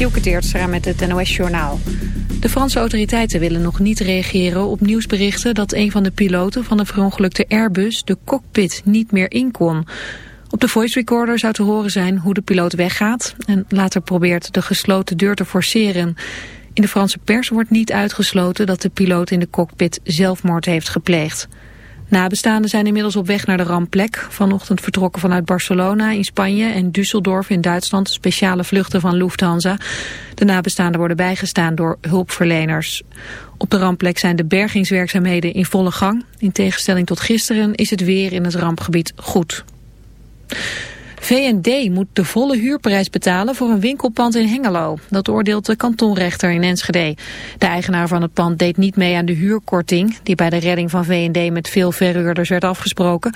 Dielke Teertstra met het NOS-journaal. De Franse autoriteiten willen nog niet reageren op nieuwsberichten... dat een van de piloten van de verongelukte Airbus de cockpit niet meer in kon. Op de voice recorder zou te horen zijn hoe de piloot weggaat... en later probeert de gesloten deur te forceren. In de Franse pers wordt niet uitgesloten dat de piloot in de cockpit zelfmoord heeft gepleegd. Nabestaanden zijn inmiddels op weg naar de rampplek. Vanochtend vertrokken vanuit Barcelona in Spanje en Düsseldorf in Duitsland speciale vluchten van Lufthansa. De nabestaanden worden bijgestaan door hulpverleners. Op de rampplek zijn de bergingswerkzaamheden in volle gang. In tegenstelling tot gisteren is het weer in het rampgebied goed. VND moet de volle huurprijs betalen voor een winkelpand in Hengelo. Dat oordeelt de kantonrechter in Enschede. De eigenaar van het pand deed niet mee aan de huurkorting... die bij de redding van VND met veel verhuurders werd afgesproken.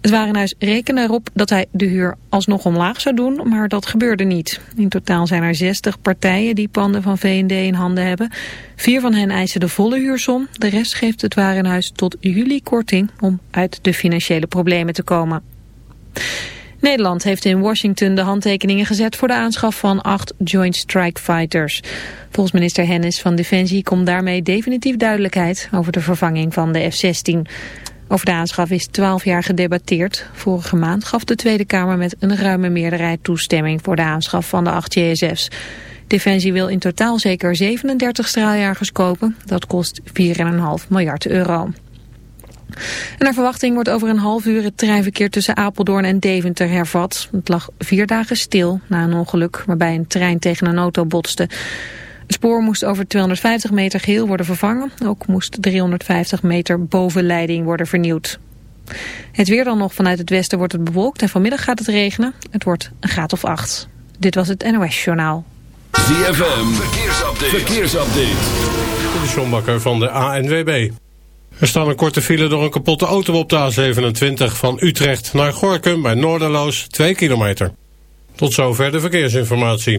Het Warenhuis rekende erop dat hij de huur alsnog omlaag zou doen... maar dat gebeurde niet. In totaal zijn er 60 partijen die panden van VND in handen hebben. Vier van hen eisen de volle huursom. De rest geeft het Warenhuis tot juli korting om uit de financiële problemen te komen. Nederland heeft in Washington de handtekeningen gezet voor de aanschaf van acht Joint Strike Fighters. Volgens minister Hennis van Defensie komt daarmee definitief duidelijkheid over de vervanging van de F-16. Over de aanschaf is 12 jaar gedebatteerd. Vorige maand gaf de Tweede Kamer met een ruime meerderheid toestemming voor de aanschaf van de acht JSF's. Defensie wil in totaal zeker 37 straaljagers kopen. Dat kost 4,5 miljard euro. En naar verwachting wordt over een half uur het treinverkeer tussen Apeldoorn en Deventer hervat. Het lag vier dagen stil na een ongeluk waarbij een trein tegen een auto botste. Het spoor moest over 250 meter geheel worden vervangen. Ook moest 350 meter bovenleiding worden vernieuwd. Het weer dan nog vanuit het westen wordt het bewolkt en vanmiddag gaat het regenen. Het wordt een graad of acht. Dit was het NOS Journaal. ZFM, verkeersupdate. verkeersupdate. De Sjombakker van de ANWB. Er staat een korte file door een kapotte auto op de A27 van Utrecht naar Gorkum bij Noorderloos 2 kilometer. Tot zover de verkeersinformatie.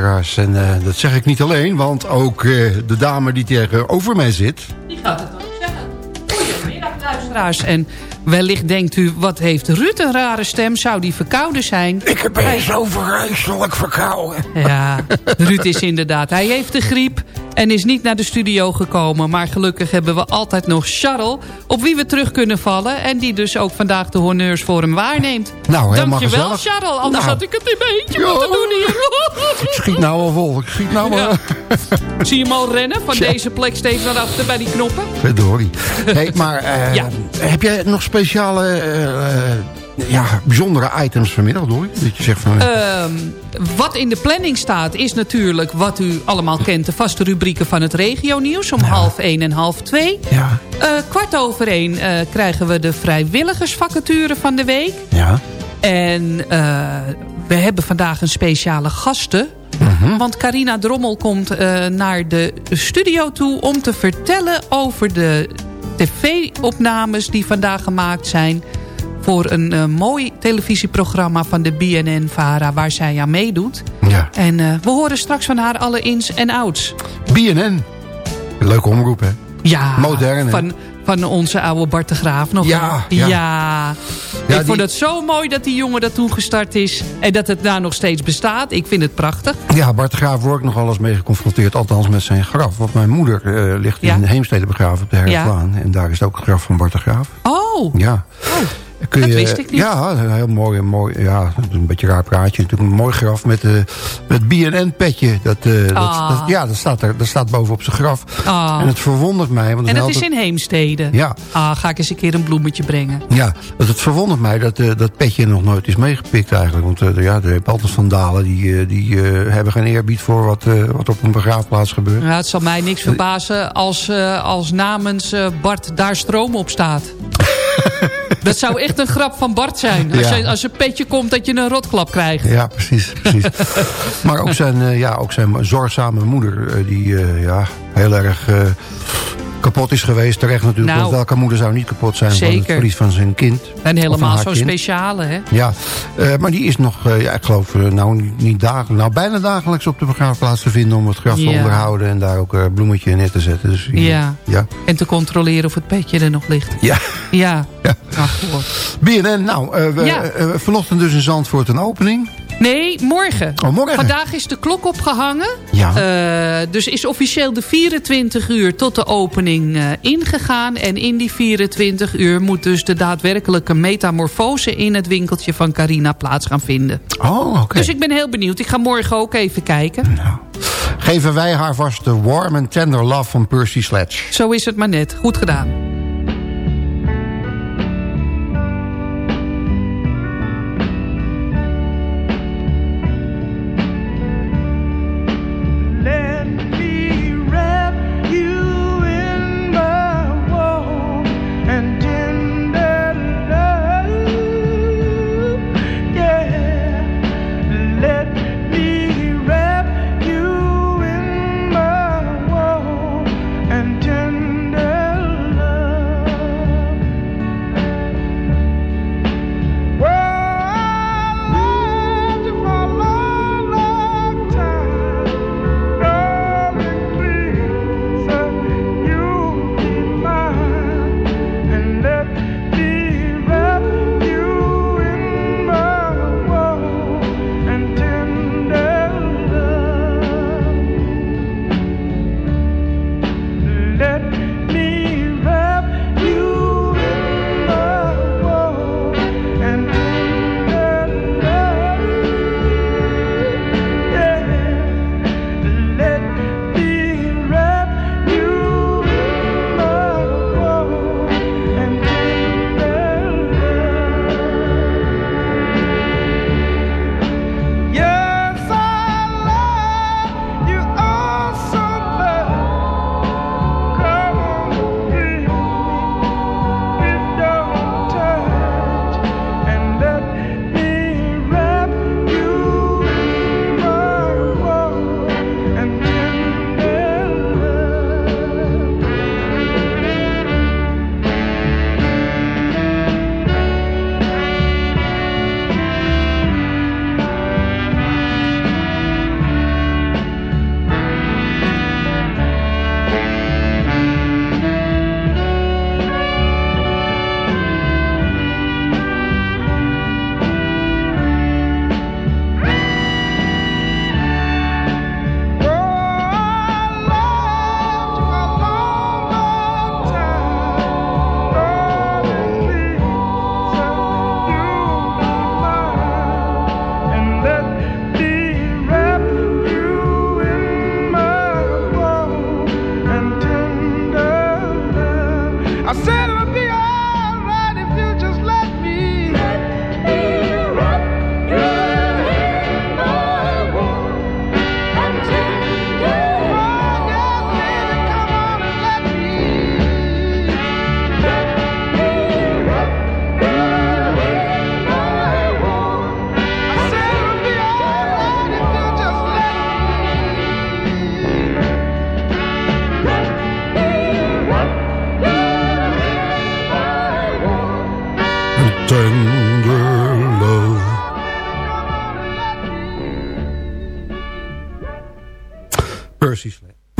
Luisteraars. En uh, dat zeg ik niet alleen, want ook uh, de dame die tegenover mij zit... Die gaat het ook zeggen. Goedemiddag, luisteraars. En wellicht denkt u, wat heeft Ruud een rare stem? Zou die verkouden zijn? Ik ben zo vreselijk verkouden. Ja, Ruud is inderdaad. Hij heeft de griep en is niet naar de studio gekomen. Maar gelukkig hebben we altijd nog Charles, op wie we terug kunnen vallen. En die dus ook vandaag de honneurs voor hem waarneemt. Nou, Dankjewel Charles, anders nou. had ik het een beetje ja. moeten doen hier. Ik schiet nou al vol, ik schiet nou al... Zie je hem al rennen van deze plek steeds naar achter bij die knoppen? Verdorie. Hey, maar uh, ja. heb jij nog speciale... Uh, ja, bijzondere items vanmiddag, door. Dat je zegt van... Uh, wat in de planning staat is natuurlijk wat u allemaal kent. De vaste rubrieken van het regionieuws om half één en half twee. Ja. Uh, kwart over één uh, krijgen we de vrijwilligersvacature van de week. Ja. En uh, we hebben vandaag een speciale gasten. Mhm. Want Carina Drommel komt naar de studio toe om te vertellen over de tv-opnames die vandaag gemaakt zijn voor een uh, mooi televisieprogramma van de BNN-VARA... waar zij aan meedoet. Ja. En uh, we horen straks van haar alle ins en outs. BNN. Leuke omroep, hè? Ja. Modern, Van, van onze oude Bart de Graaf nog. Ja. Ja. ja. ja ik vond het zo mooi dat die jongen dat toen gestart is. En dat het daar nog steeds bestaat. Ik vind het prachtig. Ja, Bart de Graaf word ik nog alles mee geconfronteerd. Althans met zijn graf. Want mijn moeder uh, ligt ja. in Heemstede begraven op de Herflaan. En daar is ook het graf van Bart de Graaf. Oh. Ja. Oh. Kun dat je, wist ik niet. Ja, een heel mooi, mooi ja, een beetje raar praatje. Natuurlijk een mooi graf met, uh, met BNN-petje. Dat, uh, dat, dat, ja, dat staat, er, dat staat bovenop zijn graf. Ah. En het verwondert mij. Want en dat altijd... is in Heemstede? Ja. Ah, ga ik eens een keer een bloemetje brengen. Ja, dat het verwondert mij dat uh, dat petje nog nooit is meegepikt eigenlijk. Want ja, er hebben altijd vandalen die, die hebben geen eerbied voor wat, wat op een begraafplaats gebeurt. Ja, het zal mij niks verbazen als, als namens Bart daar stroom op staat. Dat zou echt een grap van Bart zijn. Als, Ja. je, als een petje komt dat je een rotklap krijgt. Ja, precies. precies. maar ook zijn, uh, ja, ook zijn zorgzame moeder, uh, die uh, ja, heel erg kapot is geweest. Terecht natuurlijk, Nou, want welke moeder zou niet kapot zijn zeker. van het verlies van zijn kind. En helemaal zo'n speciale, hè? Ja, uh, maar die is nog, uh, ja, ik geloof, uh, nou, niet dagelijks, nou bijna dagelijks op de begraafplaats te vinden om het graf te Ja. onderhouden en daar ook bloemetje in neer te zetten. Dus, Ja. ja. En te controleren of het petje er nog ligt. Ja. Ja. Ja. Ach. BNN, nou, we, vanochtend dus in Zandvoort een opening. Nee, morgen. Oh, morgen. Vandaag is de klok opgehangen. Ja. Uh, dus is officieel de 24 uur tot de opening uh, ingegaan. En in die 24 uur moet dus de daadwerkelijke metamorfose... in het winkeltje van Carina plaats gaan vinden. Oh, oké. Okay. Dus ik ben heel benieuwd. Ik ga morgen ook even kijken. Nou, geven wij haar vast de warm and tender love van Percy Sledge. Zo is het maar net. Goed gedaan.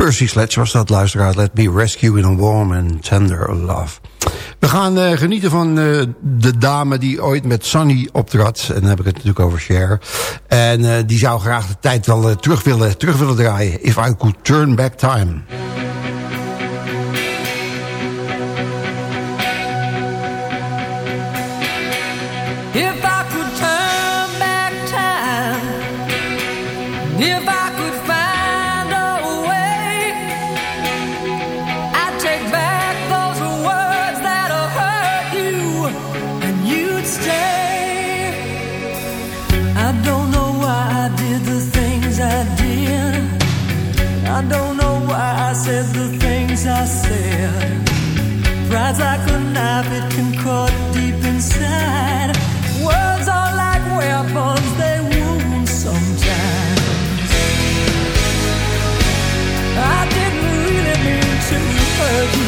Percy Sledge was dat, luisteraar. Let me rescue in a warm and tender love. We gaan uh, genieten van uh, de dame die ooit met Sunny optrad. En dan heb ik het natuurlijk over Cher. En uh, die zou graag de tijd wel terug, willen, terug willen draaien. If I could turn back time. said the things I said. Pride's like a knife, it can cut deep inside. Words are like weapons, they wound sometimes. I didn't really mean to hurt you.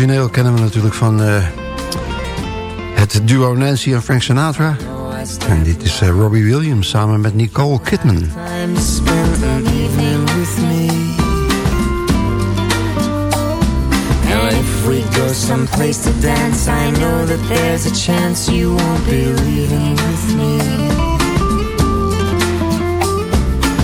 Origineel kennen we natuurlijk van uh, het duo Nancy en Frank Sinatra. En dit is uh, Robbie Williams samen met Nicole Kidman. to dance, I know that there's a chance you won't be with me.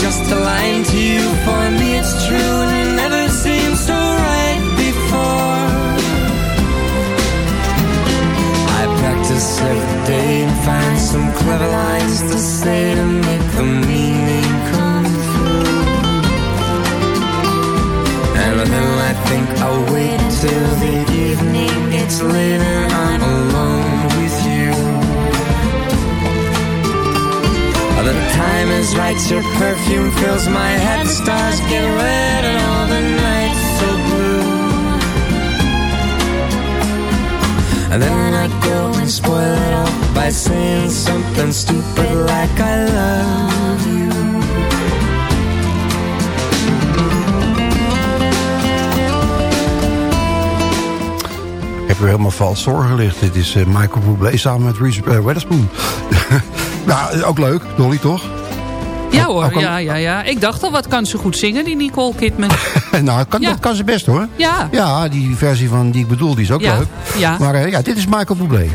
Just a line to you, for me it's true and it never seemed so right before. I practice every day and find some clever lines to say to make the meaning come through. And then I think I'll wait till the evening gets late and I'm alone The time is right, your perfume fills my head, the stars get red and all the nights so blue. And then I go and spoil it all by saying something stupid like I love you. Ik heb weer helemaal vals doorgelicht. Dit is uh, Michael Bublé samen met Reese uh. nou, ook leuk, Dolly, toch? Ja hoor, ja, ja, ja. Ik dacht al, wat kan ze goed zingen, die Nicole Kidman. nou, kan, Ja. dat kan ze best hoor. Ja. Ja, die versie van die ik bedoel, die is ook Ja, leuk. ja. Maar eh, ja, dit is Michael Bublé.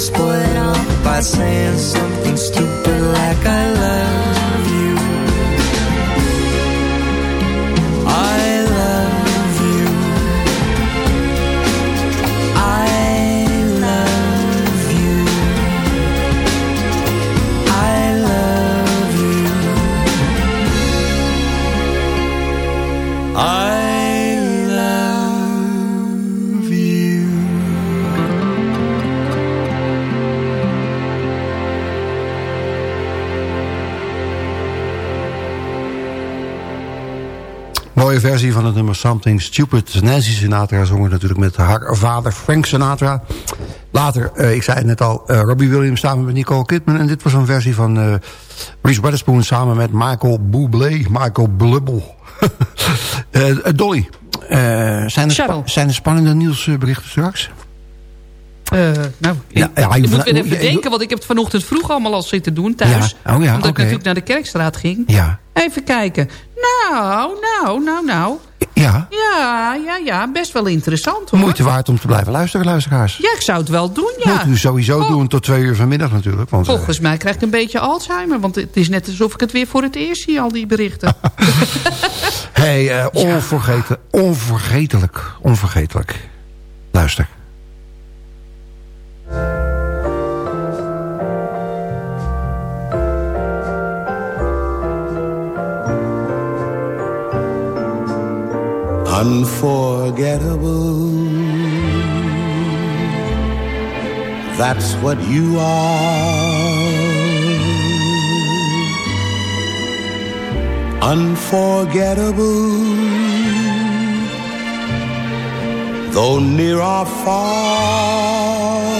Spoil by saying something stupid like I love Mooie versie van het nummer Something Stupid. Nancy Sinatra zong het natuurlijk met haar vader Frank Sinatra. Later, eh, ik zei het net al, eh, Robbie Williams samen met Nicole Kidman. En dit was een versie van eh Reese Witherspoon samen met Michael Bublé. Michael Blubbel. Dolly, zijn, er zijn er spannende nieuwsberichten straks? Eh, nou, ik, Ja, ik je- moet weer even denken, want ik heb het vanochtend vroeg allemaal al zitten doen thuis. Ja, oh ja, omdat ik natuurlijk naar de Kerkstraat ging. Ja. Even kijken. Nou, nou, nou, nou. Ja, Ja, ja, ja, best wel interessant hoor. moeite waard om te blijven luisteren, luisteraars. Ja, ik zou het wel doen, ja. Moet u sowieso Oh. doen tot twee uur vanmiddag natuurlijk. Want, eh, Volgens mij krijg ik een beetje Alzheimer. Want het is net alsof ik het weer voor het eerst zie, al die berichten. Hey, eh, onvergeten, onvergetelijk, onvergetelijk. Luister. Unforgettable. That's what you are. Unforgettable. Though near or far.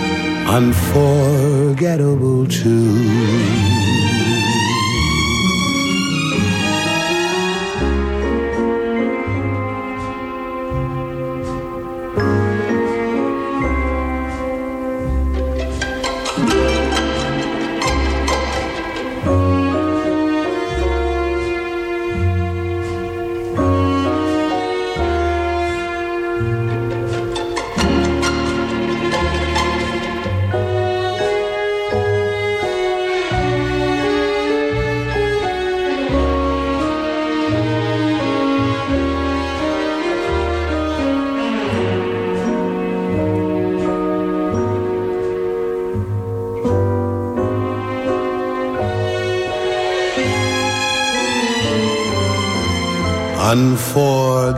unforgettable too.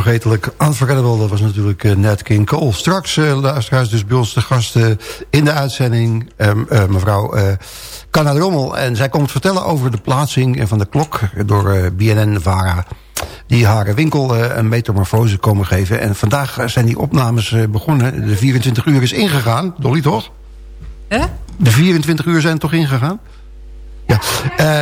Onvergetelijk. Unforgettable, dat was natuurlijk uh, Nat King Cole. Straks, uh, luisteraars, dus bij ons de gasten in de uitzending... Uh, mevrouw uh, Canna Rommel. En zij komt vertellen over de plaatsing van de klok... door BNN-VARA die haar winkel een metamorfose komen geven. En vandaag zijn die opnames begonnen. De 24 uur is ingegaan. Dolly, toch? Hè? De 24 uur zijn toch ingegaan? Ja,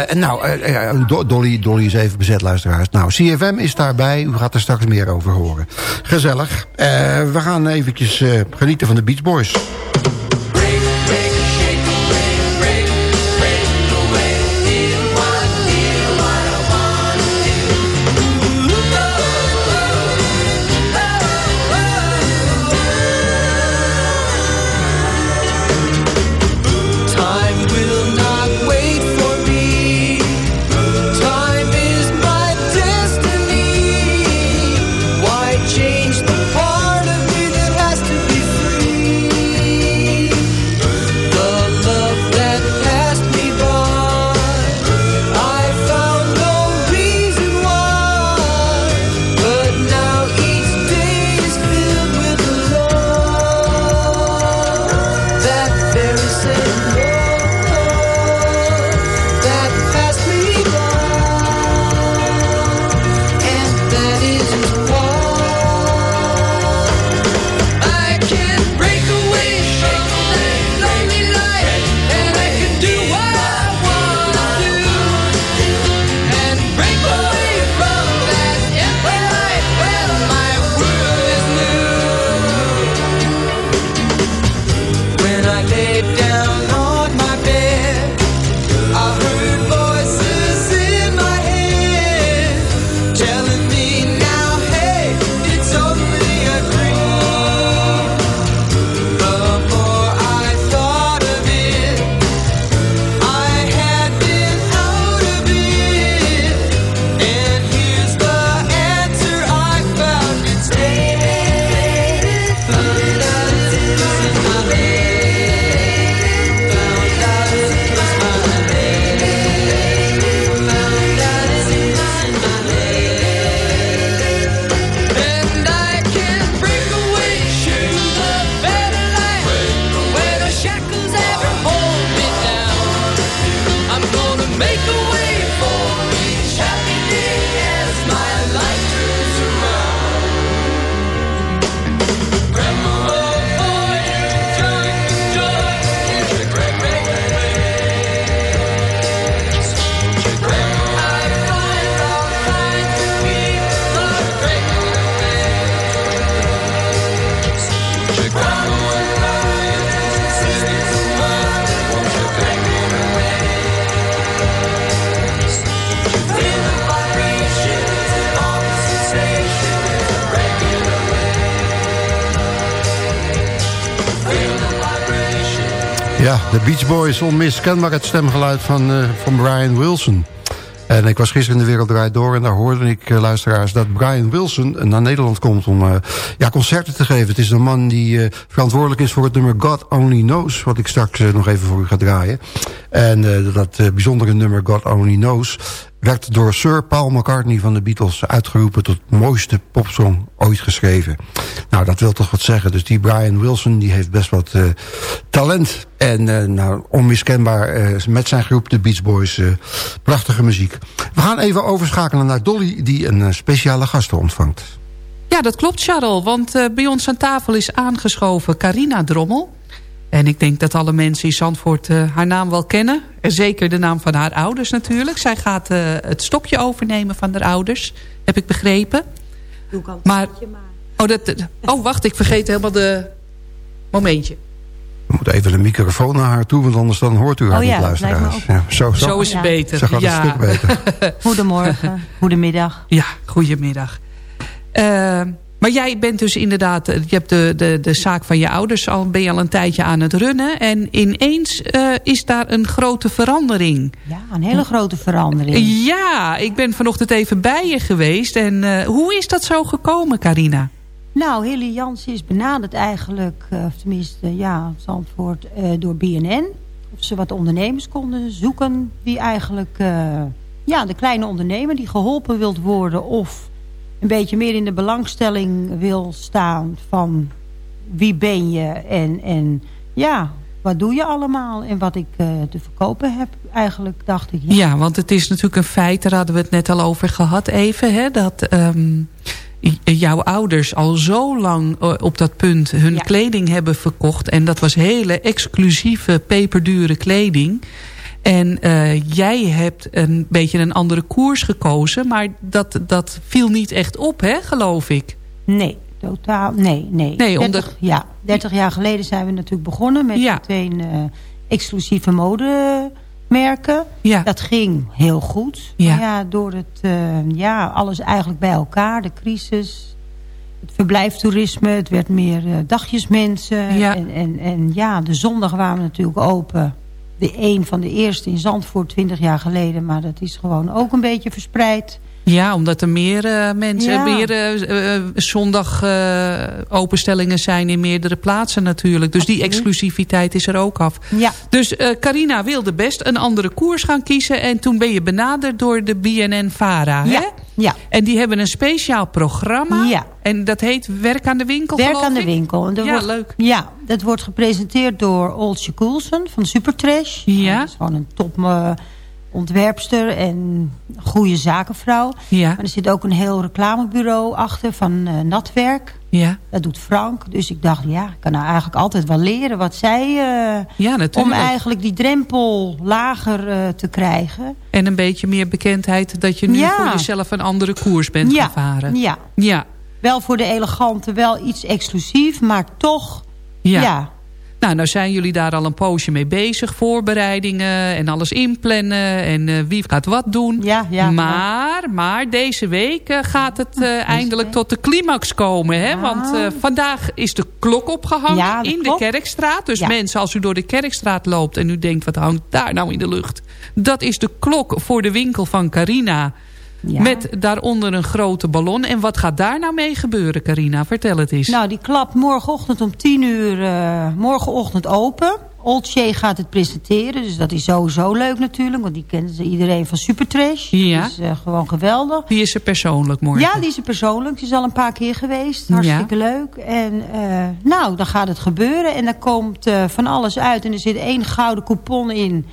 uh, nou, uh, Dolly, Dolly is even bezet, luisteraars. Nou, CFM is daarbij. U gaat er straks meer over horen. Gezellig. We gaan eventjes genieten van de Beach Boys. Beach Boys, onmiskenbaar het stemgeluid van, uh, van Brian Wilson. En ik was gisteren in de Wereld Draait Door... en daar hoorde ik, uh, luisteraars, dat Brian Wilson naar Nederland komt... om uh, ja, concerten te geven. Het is de man die verantwoordelijk is voor het nummer God Only Knows... wat ik straks nog even voor u ga draaien. En dat bijzondere nummer God Only Knows werd door Sir Paul McCartney van de Beatles uitgeroepen tot mooiste popsong geschreven. Nou, dat wil toch wat zeggen. Dus die Brian Wilson die heeft best wat uh, talent. En uh, nou, onmiskenbaar uh, met zijn groep, de Beach Boys, prachtige muziek. We gaan even overschakelen naar Dolly, die een speciale gasten ontvangt. Ja, dat klopt, Charles. Want bij ons aan tafel is aangeschoven Carina Drommel. En ik denk dat alle mensen in Zandvoort haar naam wel kennen. En zeker de naam van haar ouders natuurlijk. Zij gaat het stokje overnemen van haar ouders. Heb ik begrepen. Doe ik al maar, maar. Oh, dat, oh, wacht. Ik vergeet helemaal de... Momentje. We moeten even de microfoon naar haar toe, want anders dan hoort u haar oh, niet ja, luisteren. Ja, zo, zo. zo is het beter. Ze gaat ja. een stuk beter. Goedemorgen, goedemiddag. Ja, goedemiddag. Uh, maar jij bent dus inderdaad, eh, je hebt de, de, de zaak van je ouders al, ben je al een tijdje aan het runnen. En ineens uh, is daar een grote verandering. Ja, een hele grote verandering. Ja, ik ben vanochtend even bij je geweest. En uh, hoe is dat zo gekomen, Carina? Nou, Hilly Jans is benaderd eigenlijk, of tenminste, ja, Zandvoort, door BNN. Of ze wat ondernemers konden zoeken die eigenlijk, ja, de kleine ondernemer die geholpen wilt worden of een beetje meer in de belangstelling wil staan van wie ben je en, en ja, wat doe je allemaal en wat ik uh, te verkopen heb eigenlijk, dacht ik. Ja. ja. want het is natuurlijk een feit, daar hadden we het net al over gehad even, hè, dat um, jouw ouders al zo lang uh, op dat punt hun ja. kleding hebben verkocht en dat was hele exclusieve, peperdure kleding. En uh, jij hebt een beetje een andere koers gekozen. Maar dat, dat viel niet echt op, hè, geloof ik. Nee, totaal. Nee, nee. nee 30, omdat... ja, 30 jaar geleden zijn we natuurlijk begonnen met ja. meteen uh, exclusieve modemerken. Ja. Dat ging heel goed. Ja. Maar ja, door het, uh, ja, alles eigenlijk bij elkaar. De crisis, het verblijftoerisme. Het werd meer dagjesmensen. Ja. En, en, en ja, de zondag waren we natuurlijk open de een van de eerste in Zandvoort 20 jaar geleden. Maar dat is gewoon ook een beetje verspreid. Ja, omdat er meer uh, mensen, Ja. meer uh, uh, zondag openstellingen zijn in meerdere plaatsen natuurlijk. Dus die exclusiviteit is er ook af. Ja. Dus Carina wilde best een andere koers gaan kiezen. En toen ben je benaderd door de BNN-VARA. Ja. Hè? Ja. En die hebben een speciaal programma. Ja. En dat heet Werk aan de Winkel, Werk aan de winkel. En dat Ja, wordt, leuk. Ja, dat wordt gepresenteerd door Olsje Coulson van Supertrash. Ja. Dat is gewoon een top eh, ontwerpster en goede zakenvrouw. Ja, Maar er zit ook een heel reclamebureau achter van eh, Natwerk. ja. Dat doet Frank. Dus ik dacht, ja, ik kan nou eigenlijk altijd wel leren wat zij... ja om eigenlijk die drempel lager eh, te krijgen. En een beetje meer bekendheid dat je nu Ja. voor jezelf een andere koers bent ja, gaan varen. ja, Ja, wel voor de elegante, wel iets exclusief, maar toch... ja. Nou, nou zijn jullie daar al een poosje mee bezig. Voorbereidingen en alles inplannen. En eh, wie gaat wat doen. Ja, ja, maar, maar deze week eh, gaat het eh, eindelijk tot de climax komen. Hè? Ja. Want vandaag is de klok opgehangen in de Kerkstraat. Dus mensen, als u door de Kerkstraat loopt en u denkt... wat hangt daar nou in de lucht? Dat is de klok voor de winkel van Carina. Ja. Met daaronder een grote ballon. En wat gaat daar nou mee gebeuren, Carina? Vertel het eens. Nou, die klapt morgenochtend om 10 uur, eh, morgenochtend open. Oldshay gaat het presenteren, dus dat is sowieso leuk natuurlijk. Want die kennen ze iedereen van Supertrash. Ja. Dat is eh, gewoon geweldig. Die is er persoonlijk morgen. Ja, die is er persoonlijk. Die is al een paar keer geweest. Hartstikke leuk. En eh, nou, dan gaat het gebeuren. En dan komt van alles uit. En er zit één gouden coupon in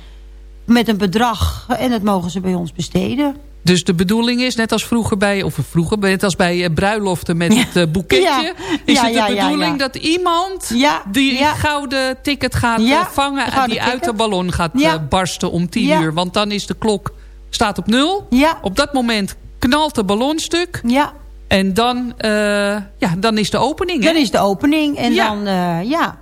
met een bedrag. En dat mogen ze bij ons besteden. Dus de bedoeling is, net als vroeger bij, of vroeger, net als bij eh, bruiloften met het eh, boeketje, is het de bedoeling dat iemand die gouden ticket gaat eh, vangen en die uit de ballon gaat barsten om tien uur. Want dan is de klok, staat op nul. Op dat moment knalt de ballonstuk ja. en dan, ja, dan is de opening. Hè? Dan is de opening. En Ja. dan, ja.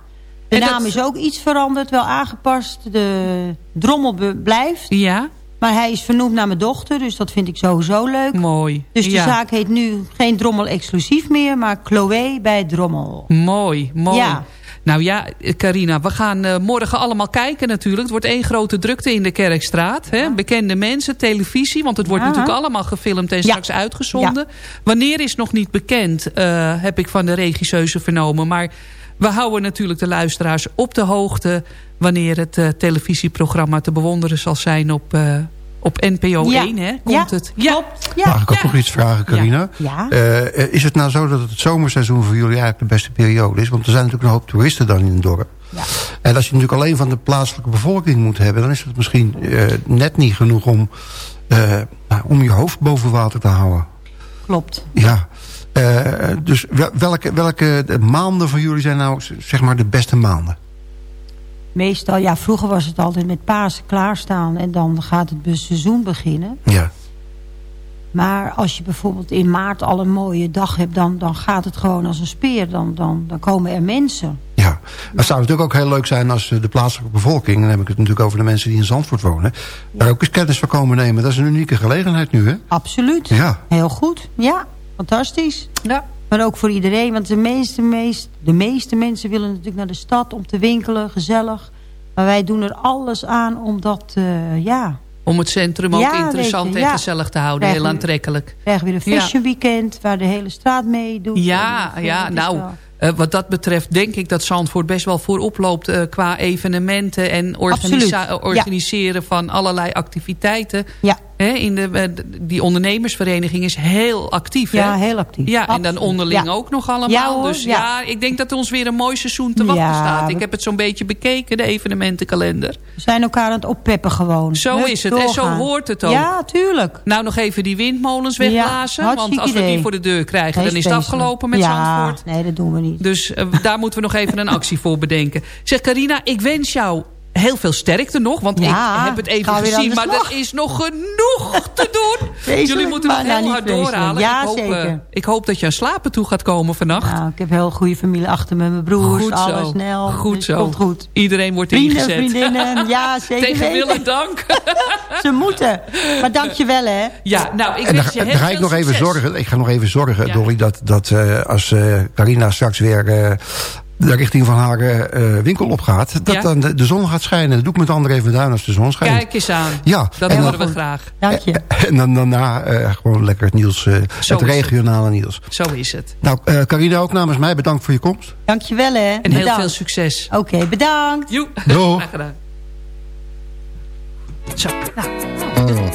De En naam dat- is ook iets veranderd, wel aangepast. De drommel blijft. Ja, Maar hij is vernoemd naar mijn dochter, dus dat vind ik sowieso leuk. mooi. Dus de ja. zaak heet nu geen drommel exclusief meer, maar Chloé bij Drommel. Mooi, mooi. Ja. Nou ja, Carina, we gaan uh, morgen allemaal kijken natuurlijk. Het wordt één grote drukte in de Kerkstraat. Hè? Bekende mensen, televisie, want het wordt Ja. natuurlijk allemaal gefilmd en straks uitgezonden. Wanneer is nog niet bekend, eh, heb ik van de regisseuse vernomen. Maar we houden natuurlijk de luisteraars op de hoogte... wanneer het eh, televisieprogramma te bewonderen zal zijn op, eh, op NPO Ja. 1. Hè? Komt Ja, het? Ja, klopt. Ja. Mag ik ook nog iets vragen, Carina? Ja. Eh, is het nou zo dat het zomerseizoen voor jullie eigenlijk de beste periode is? Want er zijn natuurlijk een hoop toeristen dan in het dorp. Ja. En als je natuurlijk alleen van de plaatselijke bevolking moet hebben... dan is het misschien eh, net niet genoeg om, eh, nou, om je hoofd boven water te houden. Klopt. Ja. Eh, dus wel- welke, welke maanden van jullie zijn nou zeg maar de beste maanden? Meestal, ja, vroeger was het altijd met Pasen klaarstaan... en dan gaat het seizoen beginnen. Ja. Maar als je bijvoorbeeld in maart al een mooie dag hebt... dan, dan gaat het gewoon als een speer. Dan, dan, dan komen er mensen. Ja, het zou natuurlijk ook heel leuk zijn als eh, de plaatselijke bevolking... dan heb ik het natuurlijk over de mensen die in Zandvoort wonen... daar ook eens kennis van komen nemen. Dat is een unieke gelegenheid nu, hè? Absoluut. Ja. Heel goed. Ja, fantastisch. Ja. Maar ook voor iedereen. Want de meeste, meest, de meeste mensen willen natuurlijk naar de stad om te winkelen. Gezellig. Maar wij doen er alles aan om dat, eh, ja... Om het centrum ook Ja, interessant je, en ja. gezellig te houden. Heel aantrekkelijk. We krijgen weer een fashion weekend waar de hele straat mee doet. Ja, ja nou, eh, wat dat betreft denk ik dat Zandvoort best wel voorop loopt... eh, qua evenementen en organisa- organiseren van allerlei activiteiten. Ja. In de, eh, die ondernemersvereniging is heel actief. Ja, heel actief. Ja, en dan onderling Ja. ook nog allemaal. Ja, hoor, dus ja. ik denk dat ons weer een mooi seizoen te wachten staat. Ik heb het zo'n beetje bekeken, de evenementenkalender. We zijn elkaar aan het oppeppen gewoon. Zo Hup, is het. En zo hoort het ook. Ja, tuurlijk. Nou, nog even die windmolens wegblazen. Want als we die idee. voor de deur krijgen, Geen dan is het afgelopen met ja, Zandvoort. nee, dat doen we niet. Dus eh, daar moeten we nog even een actie voor bedenken. Zeg Carina, ik wens jou heel veel sterkte nog. Want Ja, ik heb het even gezien, maar er is nog genoeg te doen. Vreselijk, Jullie moeten nog nou, heel hard vreselijk. doorhalen. Ja, ik, hoop, eh, ik hoop dat je aan slapen toe gaat komen vannacht. Nou, ik heb een heel goede familie achter me. Mijn broers, Goed alles zo. snel. Goed dus zo. komt goed. Iedereen wordt Vrienden, ingezet. vriendinnen. Ja, zeker Tegen weten. wil en dank. Ze moeten. Maar dank je wel, hè. Ja, nou, ik en dan, je heel ga ik nog even zorgen. Ik ga nog even zorgen, Ja. Dolly, dat, dat eh, als eh, Carina straks weer eh, de richting van haar eh, winkel opgaat, dat Ja. dan de, de zon gaat schijnen. Dat doe ik met André even duin als de zon schijnt. Kijk eens aan. Ja, Dat en horen dan- we graag. Dank je. En dan daarna eh, gewoon lekker het nieuws, eh, het is het. regionale nieuws. Zo is het. Nou, eh, Carina, ook namens mij bedankt voor je komst. Dank je wel, hè. En heel veel succes. Oké, bedankt. Joe. Gedaan. Zo, nou.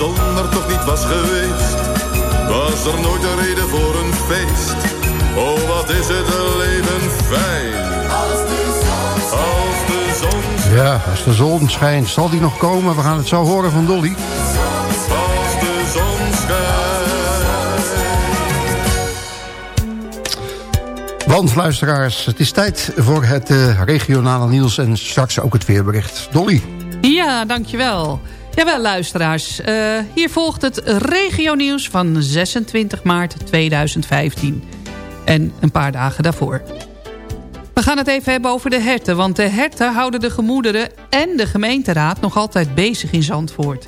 de zon. Als de zon er toch niet was geweest, was er nooit een reden voor een feest. Oh, wat is het een leven fijn. Als de zon schijnt. Als de zon schijnt. Ja, als de zon schijnt, zal die nog komen? We gaan het zo horen van Dolly. Als de zon schijnt. Want luisteraars, het is tijd voor het eh, regionale nieuws en straks ook het weerbericht. Dolly. Ja, dankjewel. Jawel, luisteraars. Uh, hier volgt het regionieuws van 26 maart 2015. En een paar dagen daarvoor. We gaan het even hebben over de herten. Want de herten houden de gemoederen en de gemeenteraad nog altijd bezig in Zandvoort.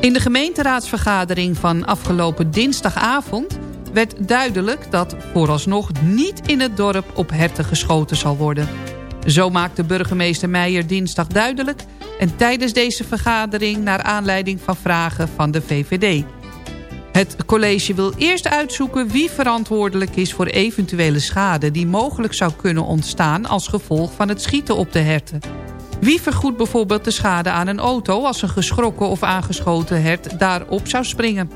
In de gemeenteraadsvergadering van afgelopen dinsdagavond... werd duidelijk dat vooralsnog niet in het dorp op herten geschoten zal worden. Zo maakte burgemeester Meijer dinsdag duidelijk... en tijdens deze vergadering naar aanleiding van vragen van de VVD. Het college wil eerst uitzoeken wie verantwoordelijk is voor eventuele schade... die mogelijk zou kunnen ontstaan als gevolg van het schieten op de herten. Wie vergoedt bijvoorbeeld de schade aan een auto... als een geschrokken of aangeschoten hert daarop zou springen?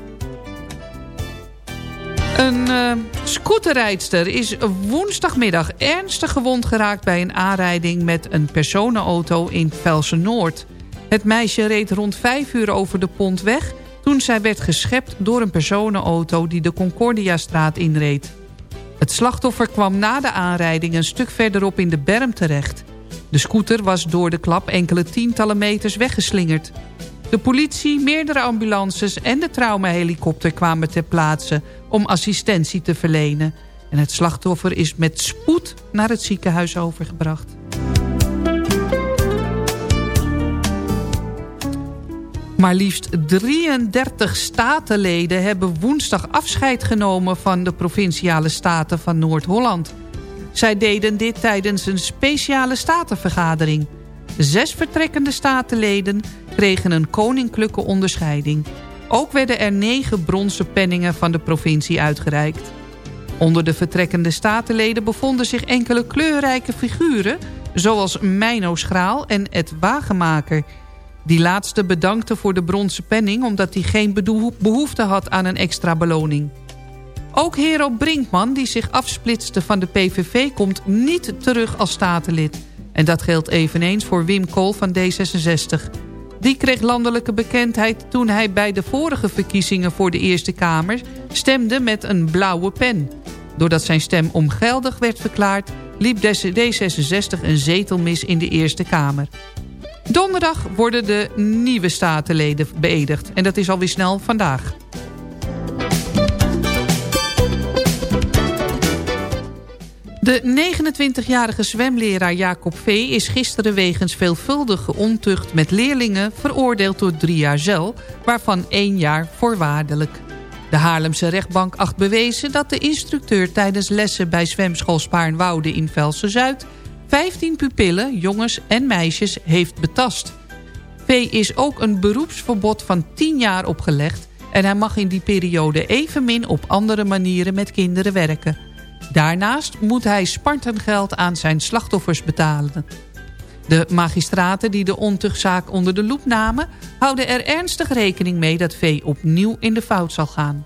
Een uh, scooterrijdster is woensdagmiddag ernstig gewond geraakt... bij een aanrijding met een personenauto in Velsen-Noord. Het meisje reed rond vijf uur over de pont weg... toen zij werd geschept door een personenauto die de Concordiastraat inreed. Het slachtoffer kwam na de aanrijding een stuk verderop in de berm terecht. De scooter was door de klap enkele tientallen meters weggeslingerd. De politie, meerdere ambulances en de traumahelikopter kwamen ter plaatse om assistentie te verlenen. En het slachtoffer is met spoed naar het ziekenhuis overgebracht. Maar liefst 33 statenleden hebben woensdag afscheid genomen... van de provinciale staten van Noord-Holland. Zij deden dit tijdens een speciale statenvergadering. Zes vertrekkende statenleden kregen een koninklijke onderscheiding. Ook werden er negen bronzen penningen van de provincie uitgereikt. Onder de vertrekkende statenleden bevonden zich enkele kleurrijke figuren... zoals Meino Schraal en Ed Wagenmaker. Die laatste bedankte voor de bronzen penning... omdat hij geen behoefte had aan een extra beloning. Ook Hero Brinkman, die zich afsplitste van de PVV... komt niet terug als statenlid. En dat geldt eveneens voor Wim Kool van D66. Die kreeg landelijke bekendheid toen hij bij de vorige verkiezingen voor de Eerste Kamer stemde met een blauwe pen. Doordat zijn stem ongeldig werd verklaard, liep D66 een zetel mis in de Eerste Kamer. Donderdag worden de nieuwe statenleden beëdigd en dat is alweer snel vandaag. De 29-jarige zwemleraar Jacob V. is gisteren wegens veelvuldige ontucht met leerlingen veroordeeld tot drie jaar cel, waarvan één jaar voorwaardelijk. De Haarlemse rechtbank acht bewezen dat de instructeur tijdens lessen bij zwemschool Spaarnwoude in Velsen-Zuid 15 pupillen, jongens en meisjes, heeft betast. V is ook een beroepsverbod van 10 jaar opgelegd en hij mag in die periode evenmin op andere manieren met kinderen werken. Daarnaast moet hij spartengeld aan zijn slachtoffers betalen. De magistraten die de ontuchtzaak onder de loep namen... houden er ernstig rekening mee dat V opnieuw in de fout zal gaan.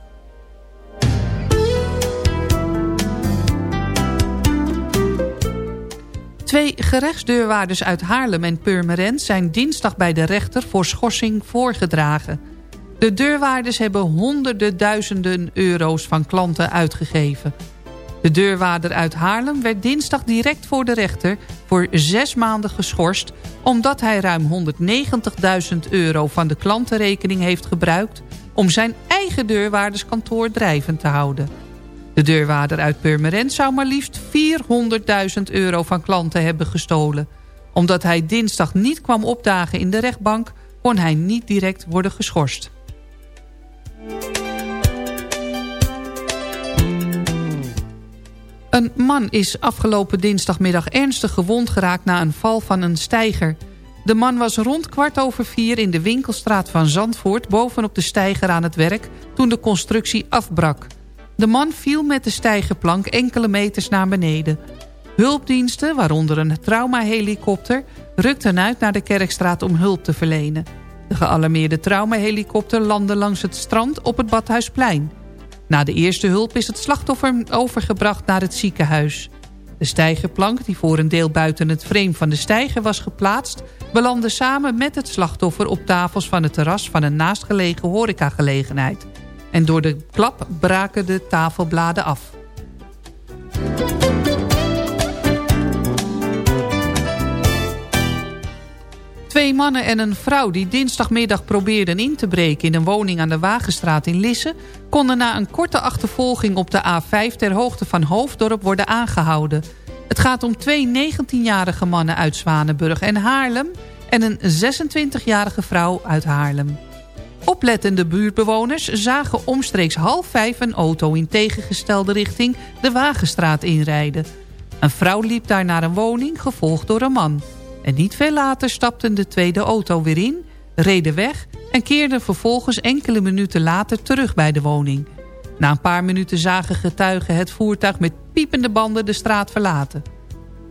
Twee gerechtsdeurwaarders uit Haarlem en Purmerend... zijn dinsdag bij de rechter voor schorsing voorgedragen. De deurwaarders hebben honderden duizenden euro's van klanten uitgegeven... De deurwaarder uit Haarlem werd dinsdag direct voor de rechter voor zes maanden geschorst... omdat hij ruim 190.000 euro van de klantenrekening heeft gebruikt... om zijn eigen deurwaarderskantoor drijvend te houden. De deurwaarder uit Purmerend zou maar liefst 400.000 euro van klanten hebben gestolen. Omdat hij dinsdag niet kwam opdagen in de rechtbank... kon hij niet direct worden geschorst. Een man is afgelopen dinsdagmiddag ernstig gewond geraakt na een val van een steiger. De man was rond kwart over vier in de winkelstraat van Zandvoort... bovenop de steiger aan het werk toen de constructie afbrak. De man viel met de steigerplank enkele meters naar beneden. Hulpdiensten, waaronder een traumahelikopter... rukten uit naar de Kerkstraat om hulp te verlenen. De gealarmeerde traumahelikopter landde langs het strand op het Badhuisplein. Na de eerste hulp is het slachtoffer overgebracht naar het ziekenhuis. De stijgerplank, die voor een deel buiten het frame van de stijger was geplaatst... belandde samen met het slachtoffer op tafels van het terras van een naastgelegen horecagelegenheid. En door de klap braken de tafelbladen af. Twee mannen en een vrouw die dinsdagmiddag probeerden in te breken... in een woning aan de Wagenstraat in Lisse... konden na een korte achtervolging op de A5 ter hoogte van Hoofddorp worden aangehouden. Het gaat om twee 19-jarige mannen uit Zwanenburg en Haarlem... en een 26-jarige vrouw uit Haarlem. Oplettende buurtbewoners zagen omstreeks half vijf een auto in tegengestelde richting de Wagenstraat inrijden. Een vrouw liep daar naar een woning, gevolgd door een man... En niet veel later stapten de tweede auto weer in, reden weg... en keerden vervolgens enkele minuten later terug bij de woning. Na een paar minuten zagen getuigen het voertuig met piepende banden de straat verlaten.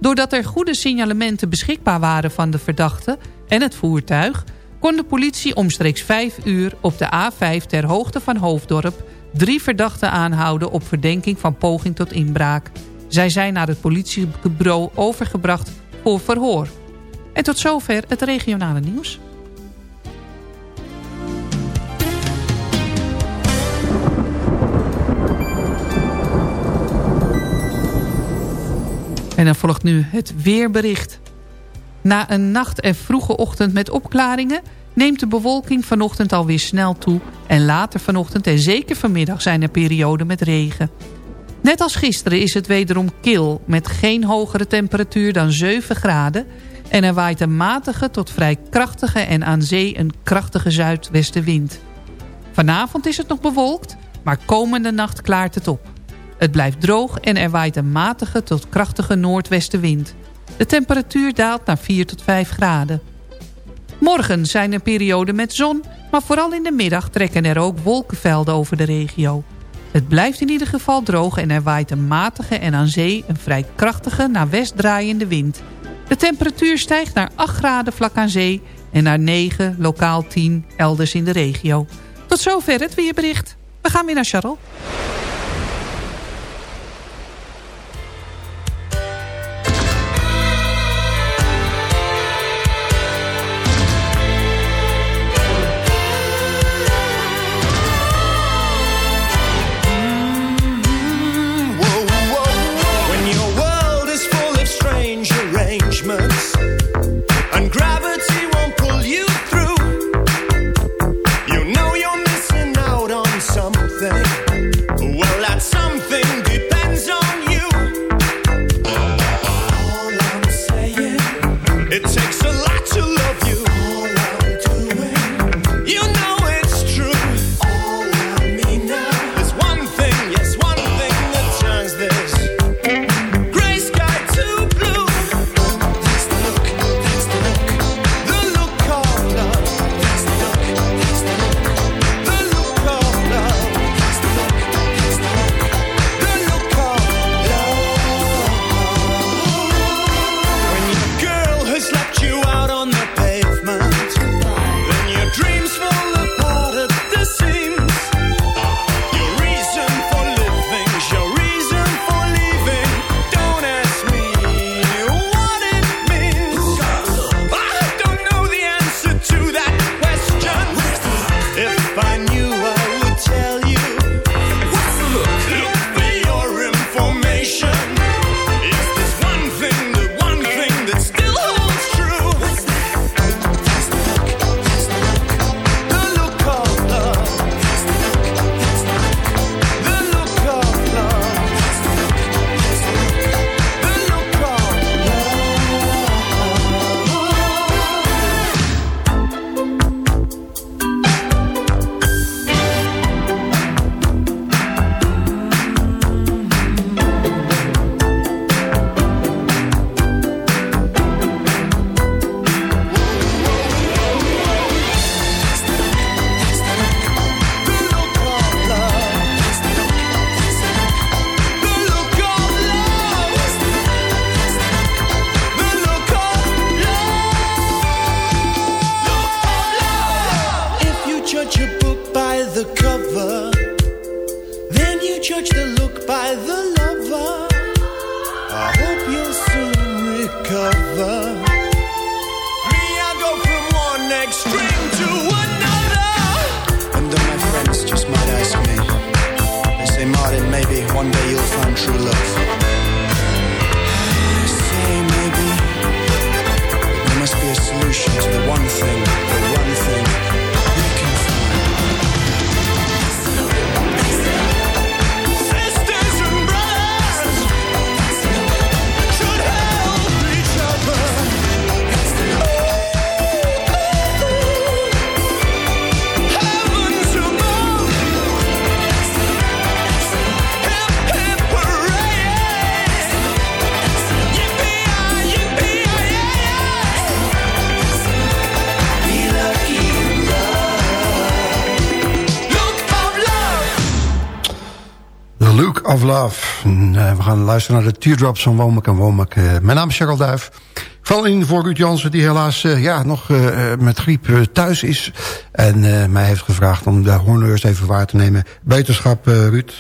Doordat er goede signalementen beschikbaar waren van de verdachte en het voertuig... kon de politie omstreeks vijf uur op de A5 ter hoogte van Hoofddorp... drie verdachten aanhouden op verdenking van poging tot inbraak. Zij zijn naar het politiebureau overgebracht voor verhoor. En tot zover het regionale nieuws. En dan volgt nu het weerbericht. Na een nacht en vroege ochtend met opklaringen... neemt de bewolking vanochtend alweer snel toe... en later vanochtend en zeker vanmiddag zijn er perioden met regen. Net als gisteren is het wederom kil... met geen hogere temperatuur dan 7 graden... En er waait een matige tot vrij krachtige en aan zee een krachtige zuidwestenwind. Vanavond is het nog bewolkt, maar komende nacht klaart het op. Het blijft droog en er waait een matige tot krachtige noordwestenwind. De temperatuur daalt naar 4 tot 5 graden. Morgen zijn er perioden met zon, maar vooral in de middag trekken er ook wolkenvelden over de regio. Het blijft in ieder geval droog en er waait een matige en aan zee een vrij krachtige naar west draaiende wind. De temperatuur stijgt naar 8 graden vlak aan zee en naar 9, lokaal 10 elders in de regio. Tot zover het weerbericht. We gaan weer naar Charles. Eh, we gaan luisteren naar de teardrops van Womack en Womack. Eh, mijn naam is Cheryl Duif. Val in voor Ruud Jansen, die helaas eh, ja, nog met griep thuis is. En mij heeft gevraagd om de honneurs even waar te nemen. Beterschap, Ruud.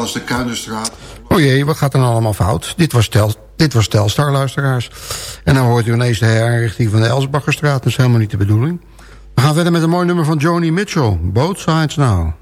Als de Kuinderstraat. O jee, wat gaat er nou allemaal fout? Dit was, tel, dit was Telstar, luisteraars. En dan hoort u ineens de herinrichting van de Elsbachgerstraat. Dat is helemaal niet de bedoeling. We gaan verder met een mooi nummer van Joni Mitchell. Both Sides Now.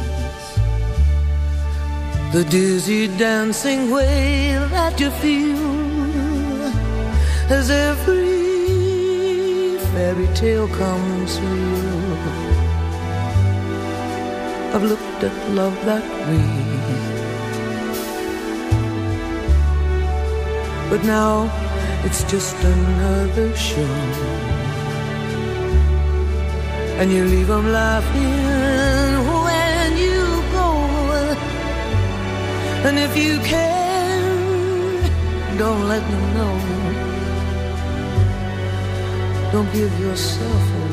The dizzy dancing way that you feel as every fairy tale comes real. I've looked at love that way. But now it's just another show. And you leave them laughing And if you can, don't let them know. Don't give yourself away.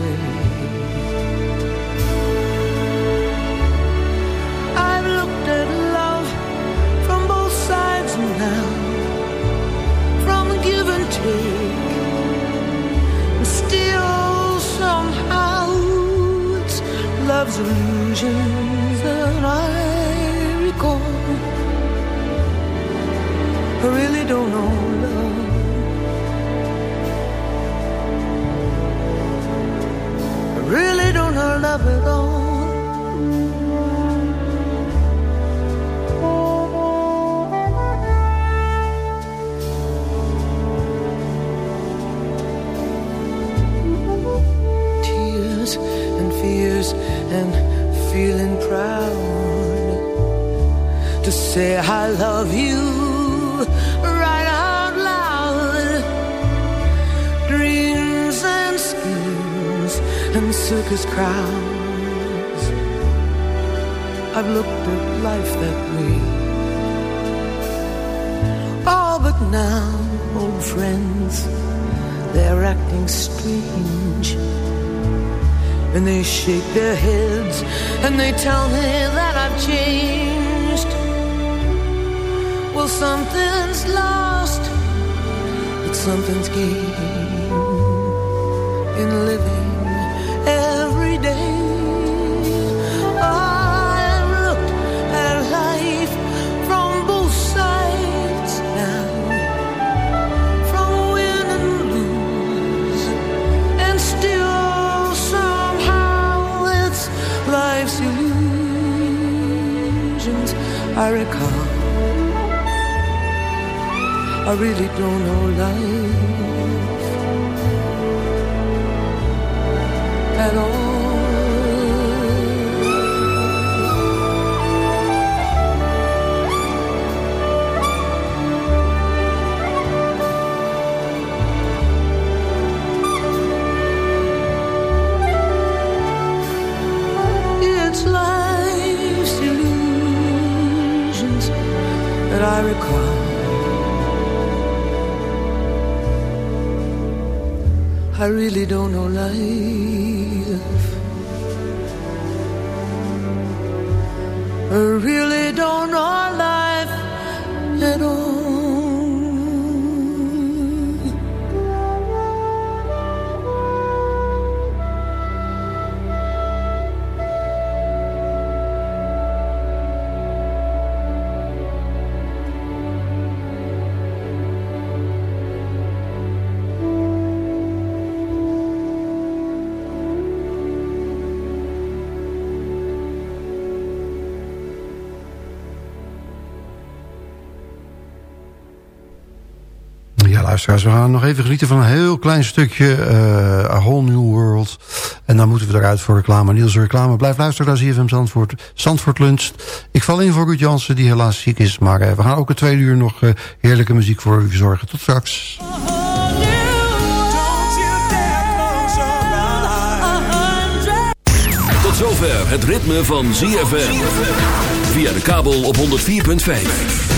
Tell me that I've changed. Well, something's lost, but something's gained I really don't know life at all. It's life's illusions that I require. Really don't know life. I really don't know life at all. We gaan nog even genieten van een heel klein stukje eh A Whole New World. En dan moeten we eruit voor reclame. Niels reclame. Blijf luisteren naar ZFM Zandvoort. Zandvoort luncht. Ik val in voor Ruud Jansen, die helaas ziek is. Maar eh, we gaan ook een tweede uur nog eh, heerlijke muziek voor u verzorgen. Tot straks. Tot zover het ritme van ZFM. Via de kabel op 104.5.